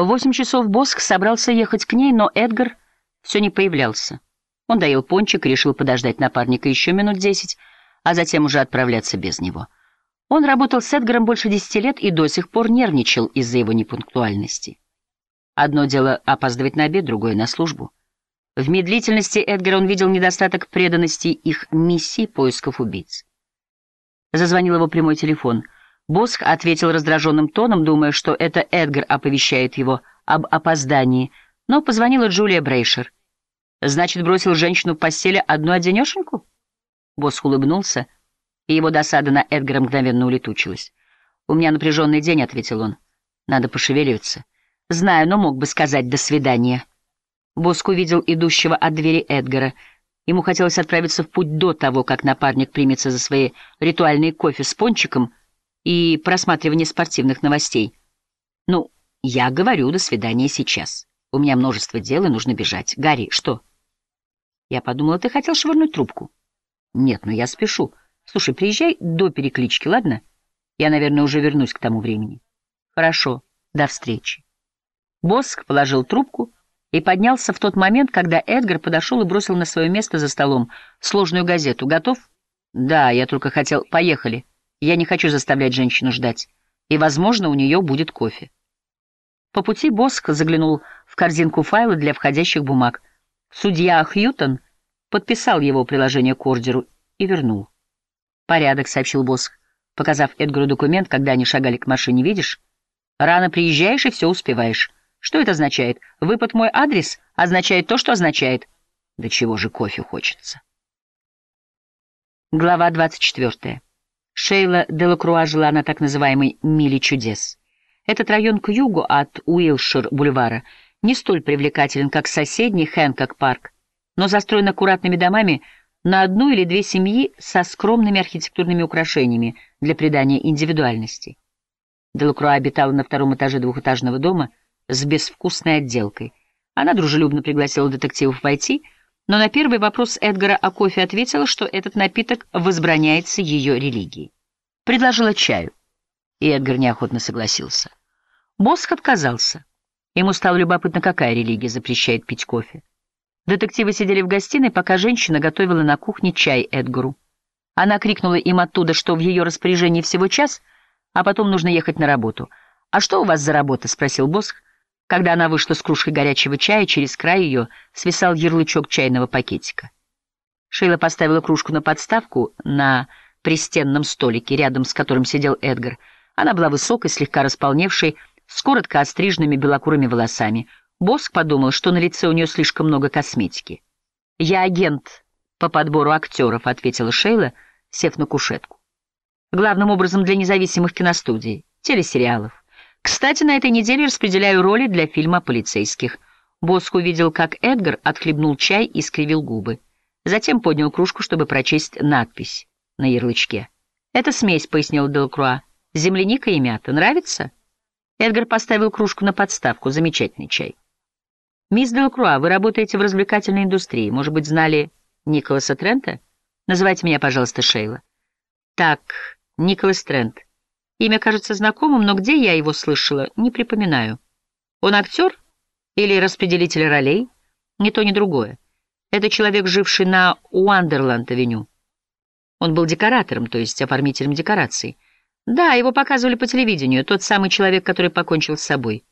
В восемь часов Боск собрался ехать к ней, но Эдгар все не появлялся. Он доел пончик и решил подождать напарника еще минут десять, а затем уже отправляться без него. Он работал с Эдгаром больше десяти лет и до сих пор нервничал из-за его непунктуальности. Одно дело опаздывать на обед, другое — на службу. В медлительности Эдгара он видел недостаток преданности их миссии поисков убийц. Зазвонил его прямой телефон. Босх ответил раздраженным тоном, думая, что это Эдгар оповещает его об опоздании, но позвонила Джулия Брейшер. «Значит, бросил женщину в постели одну-одинешеньку?» Босх улыбнулся, и его досада на Эдгара мгновенно улетучилась. «У меня напряженный день», — ответил он. «Надо пошевеливаться». «Знаю, но мог бы сказать «до свидания». Боск увидел идущего от двери Эдгара. Ему хотелось отправиться в путь до того, как напарник примется за свои ритуальные кофе с пончиком и просматривание спортивных новостей. «Ну, я говорю «до свидания» сейчас. У меня множество дел, и нужно бежать. Гарри, что?» Я подумала, ты хотел швырнуть трубку. Нет, но я спешу. Слушай, приезжай до переклички, ладно? Я, наверное, уже вернусь к тому времени. Хорошо, до встречи. Боск положил трубку и поднялся в тот момент, когда Эдгар подошел и бросил на свое место за столом сложную газету. «Готов?» «Да, я только хотел... Поехали. Я не хочу заставлять женщину ждать. И, возможно, у нее будет кофе». По пути Боск заглянул в корзинку файла для входящих бумаг. Судья Хьютон подписал его приложение к ордеру и вернул. «Порядок», — сообщил Боск, показав Эдгару документ, когда они шагали к машине. «Видишь? Рано приезжаешь и все успеваешь». Что это означает? Выпад мой адрес означает то, что означает. Да чего же кофе хочется? Глава 24. Шейла Делакруа жила на так называемой «Миле чудес». Этот район к югу от Уилшир-бульвара не столь привлекателен, как соседний Хэнкок-парк, но застроен аккуратными домами на одну или две семьи со скромными архитектурными украшениями для придания индивидуальности. Делакруа обитала на втором этаже двухэтажного дома — с безвкусной отделкой. Она дружелюбно пригласила детективов войти, но на первый вопрос Эдгара о кофе ответила, что этот напиток возбраняется ее религией. Предложила чаю, и Эдгар неохотно согласился. Босх отказался. Ему стало любопытно, какая религия запрещает пить кофе. Детективы сидели в гостиной, пока женщина готовила на кухне чай Эдгару. Она крикнула им оттуда, что в ее распоряжении всего час, а потом нужно ехать на работу. «А что у вас за работа?» — спросил Босх, когда она вышла с кружкой горячего чая, через край ее свисал ярлычок чайного пакетика. Шейла поставила кружку на подставку на пристенном столике, рядом с которым сидел Эдгар. Она была высокой, слегка располневшей, с коротко остриженными белокурыми волосами. Боск подумал, что на лице у нее слишком много косметики. «Я агент по подбору актеров», — ответила Шейла, сев на кушетку. «Главным образом для независимых киностудий, телесериалов. Кстати, на этой неделе распределяю роли для фильма полицейских. Боск увидел, как Эдгар отхлебнул чай и скривил губы. Затем поднял кружку, чтобы прочесть надпись на ярлычке. «Это смесь», — пояснил Делкруа. «Земляника и мята. Нравится?» Эдгар поставил кружку на подставку. Замечательный чай. «Мисс Делкруа, вы работаете в развлекательной индустрии. Может быть, знали Николаса Трента? Называйте меня, пожалуйста, Шейла». «Так, Николас Трент». Имя кажется знакомым, но где я его слышала, не припоминаю. Он актер или распределитель ролей? Ни то, ни другое. Это человек, живший на Уандерланд-авеню. Он был декоратором, то есть оформителем декораций. Да, его показывали по телевидению, тот самый человек, который покончил с собой.